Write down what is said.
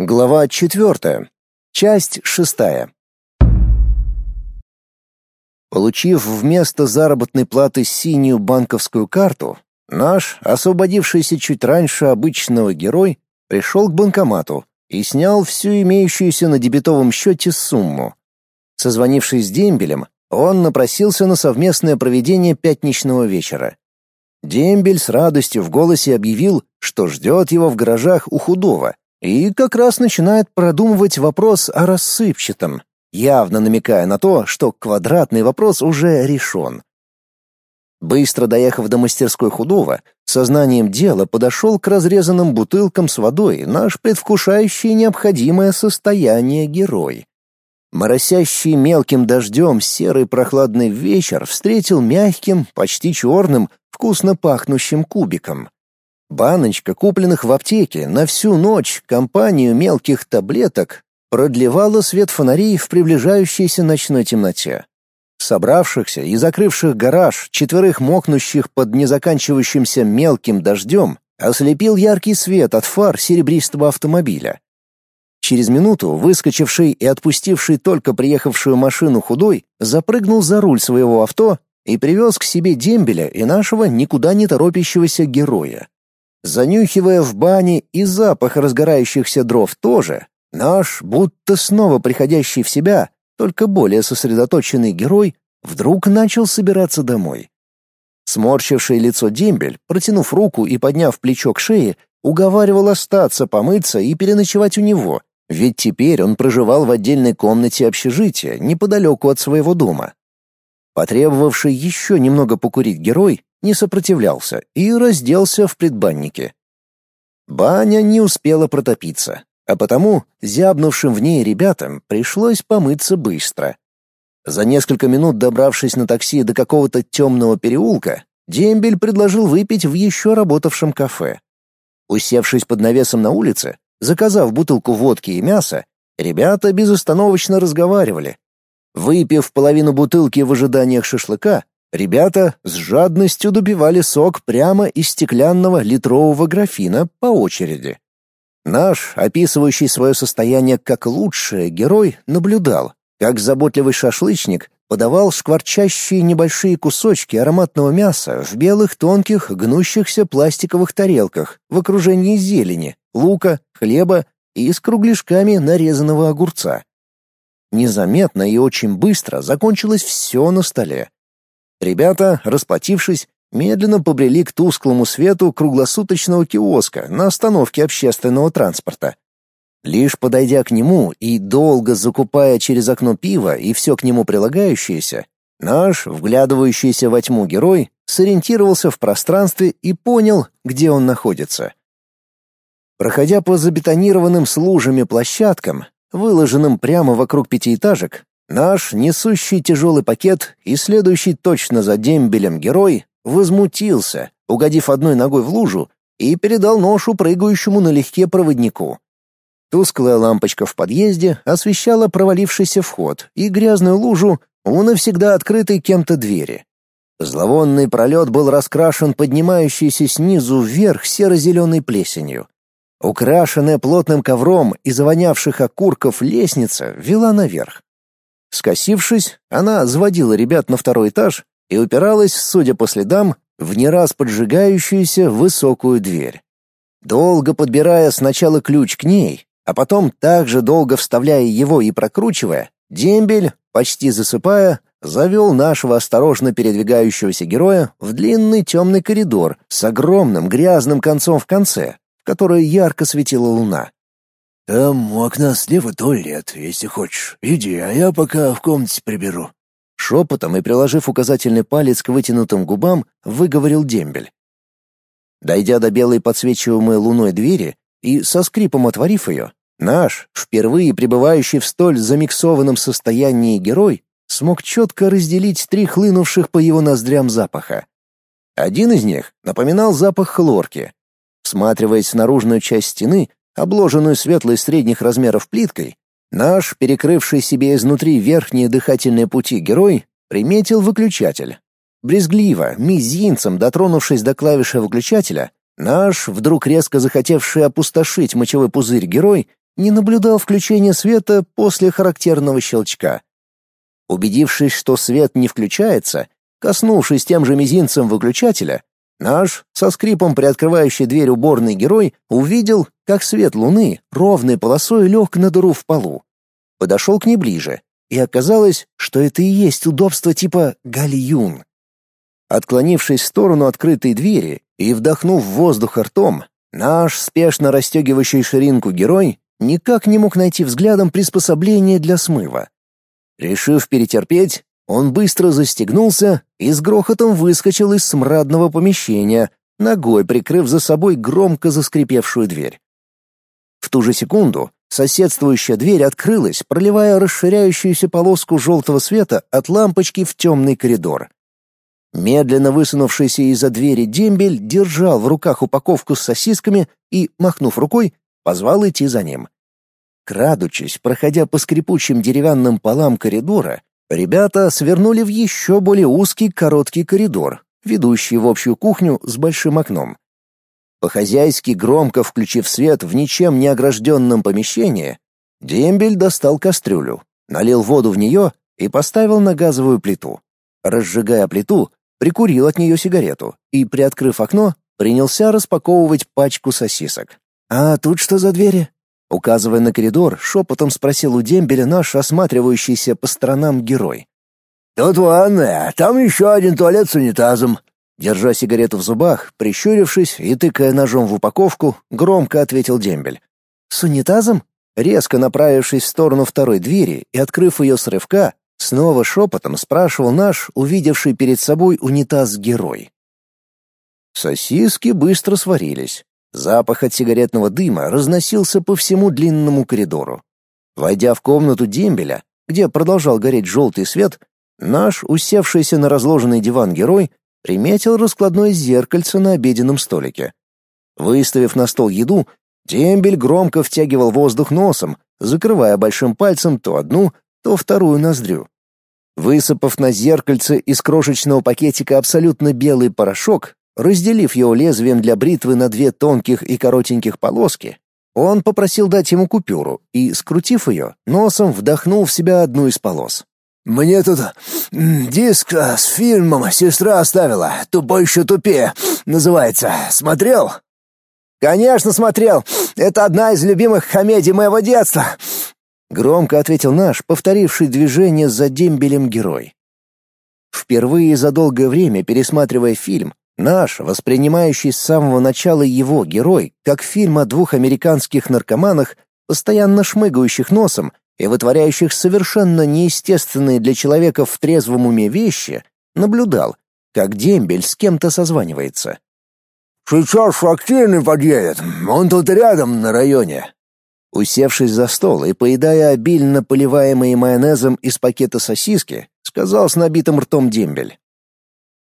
Глава четвертая. Часть шестая. Получив вместо заработной платы синюю банковскую карту, наш, освободившийся чуть раньше обычного герой, пришел к банкомату и снял всю имеющуюся на дебетовом счете сумму. Созвонившись с дембелем, он напросился на совместное проведение пятничного вечера. Дембель с радостью в голосе объявил, что ждет его в гаражах у худого, и как раз начинает продумывать вопрос о рассыпчатом, явно намекая на то, что квадратный вопрос уже решен. Быстро доехав до мастерской худого, сознанием дела подошел к разрезанным бутылкам с водой наш предвкушающий необходимое состояние герой. Моросящий мелким дождем серый прохладный вечер встретил мягким, почти черным, вкусно пахнущим кубиком. Баночка, купленных в аптеке на всю ночь компанию мелких таблеток, продлевала свет фонарей в приближающейся ночной темноте. Собравшихся и закрывших гараж четверых мокнущих под незаканчивающимся мелким дождем ослепил яркий свет от фар серебристого автомобиля. Через минуту выскочивший и отпустивший только приехавшую машину худой запрыгнул за руль своего авто и привез к себе дембеля и нашего никуда не торопящегося героя. Занюхивая в бане и запах разгорающихся дров тоже, наш, будто снова приходящий в себя, только более сосредоточенный герой, вдруг начал собираться домой. Сморщивший лицо дембель, протянув руку и подняв плечо к шее, уговаривал остаться, помыться и переночевать у него, ведь теперь он проживал в отдельной комнате общежития неподалеку от своего дома. Потребовавший еще немного покурить герой не сопротивлялся и разделся в предбаннике. Баня не успела протопиться, а потому зябнувшим в ней ребятам пришлось помыться быстро. За несколько минут добравшись на такси до какого-то темного переулка, Дембель предложил выпить в еще работавшем кафе. Усевшись под навесом на улице, заказав бутылку водки и мяса, ребята безостановочно разговаривали. Выпив половину бутылки в ожиданиях шашлыка, Ребята с жадностью добивали сок прямо из стеклянного литрового графина по очереди. Наш, описывающий свое состояние как лучшее, герой наблюдал, как заботливый шашлычник подавал шкварчащие небольшие кусочки ароматного мяса в белых тонких гнущихся пластиковых тарелках в окружении зелени, лука, хлеба и с кругляшками нарезанного огурца. Незаметно и очень быстро закончилось все на столе. Ребята, расплатившись, медленно побрели к тусклому свету круглосуточного киоска на остановке общественного транспорта. Лишь подойдя к нему и долго закупая через окно пиво и все к нему прилагающееся, наш, вглядывающийся во тьму герой, сориентировался в пространстве и понял, где он находится. Проходя по забетонированным с площадкам, выложенным прямо вокруг пятиэтажек, Наш, несущий тяжелый пакет и следующий точно за дембелем герой, возмутился, угодив одной ногой в лужу, и передал ношу прыгающему налегке проводнику. Тусклая лампочка в подъезде освещала провалившийся вход и грязную лужу у навсегда открытой кем-то двери. Зловонный пролет был раскрашен поднимающейся снизу вверх серо-зеленой плесенью. Украшенная плотным ковром и завонявших окурков лестница вела наверх. Скосившись, она заводила ребят на второй этаж и упиралась, судя по следам, в не раз поджигающуюся высокую дверь. Долго подбирая сначала ключ к ней, а потом также долго вставляя его и прокручивая, дембель, почти засыпая, завел нашего осторожно передвигающегося героя в длинный темный коридор с огромным грязным концом в конце, в который ярко светила луна. Там у окна слева туалет, если хочешь. Иди, а я пока в комнате приберу». Шепотом и приложив указательный палец к вытянутым губам, выговорил дембель. Дойдя до белой подсвечиваемой луной двери и со скрипом отворив ее, наш, впервые пребывающий в столь замиксованном состоянии герой, смог четко разделить три хлынувших по его ноздрям запаха. Один из них напоминал запах хлорки. Всматриваясь в наружную часть стены, обложенную светлой средних размеров плиткой, наш, перекрывший себе изнутри верхние дыхательные пути герой, приметил выключатель. Брезгливо, мизинцем дотронувшись до клавиши выключателя, наш, вдруг резко захотевший опустошить мочевой пузырь герой, не наблюдал включения света после характерного щелчка. Убедившись, что свет не включается, коснувшись тем же мизинцем выключателя, наш, со скрипом приоткрывающий дверь уборный герой, увидел, как свет луны ровной полосой лег на дыру в полу. Подошел к ней ближе, и оказалось, что это и есть удобство типа гальюн. Отклонившись в сторону открытой двери и вдохнув воздух ртом, наш спешно расстегивающий ширинку герой никак не мог найти взглядом приспособление для смыва. Решив перетерпеть, он быстро застегнулся и с грохотом выскочил из смрадного помещения, ногой прикрыв за собой громко заскрипевшую дверь. В ту же секунду соседствующая дверь открылась, проливая расширяющуюся полоску желтого света от лампочки в темный коридор. Медленно высунувшийся из-за двери дембель держал в руках упаковку с сосисками и, махнув рукой, позвал идти за ним. Крадучись, проходя по скрипучим деревянным полам коридора, ребята свернули в еще более узкий короткий коридор, ведущий в общую кухню с большим окном. По-хозяйски громко включив свет в ничем не огражденном помещении, дембель достал кастрюлю, налил воду в нее и поставил на газовую плиту. Разжигая плиту, прикурил от нее сигарету и, приоткрыв окно, принялся распаковывать пачку сосисок. «А тут что за двери?» Указывая на коридор, шепотом спросил у дембеля наш осматривающийся по сторонам герой. «Тут ванная, там еще один туалет с унитазом». Держа сигарету в зубах, прищурившись и тыкая ножом в упаковку, громко ответил дембель. «С унитазом?» Резко направившись в сторону второй двери и открыв ее с рывка, снова шепотом спрашивал наш, увидевший перед собой унитаз герой. Сосиски быстро сварились. Запах от сигаретного дыма разносился по всему длинному коридору. Войдя в комнату дембеля, где продолжал гореть желтый свет, наш, усевшийся на разложенный диван герой, приметил раскладное зеркальце на обеденном столике. Выставив на стол еду, дембель громко втягивал воздух носом, закрывая большим пальцем то одну, то вторую ноздрю. Высыпав на зеркальце из крошечного пакетика абсолютно белый порошок, Разделив его лезвием для бритвы на две тонких и коротеньких полоски, он попросил дать ему купюру и, скрутив ее, носом вдохнул в себя одну из полос. «Мне тут диск а, с фильмом сестра оставила, «Тупой еще тупее» называется. Смотрел?» «Конечно смотрел. Это одна из любимых комедий моего детства», — громко ответил наш, повторивший движение за дембелем герой. Впервые за долгое время пересматривая фильм, Наш, воспринимающий с самого начала его герой, как фильм о двух американских наркоманах, постоянно шмыгающих носом и вытворяющих совершенно неестественные для человека в трезвом уме вещи, наблюдал, как дембель с кем-то созванивается. «Сейчас фактирный подъедет, он тут рядом на районе». Усевшись за стол и поедая обильно поливаемые майонезом из пакета сосиски, сказал с набитым ртом дембель.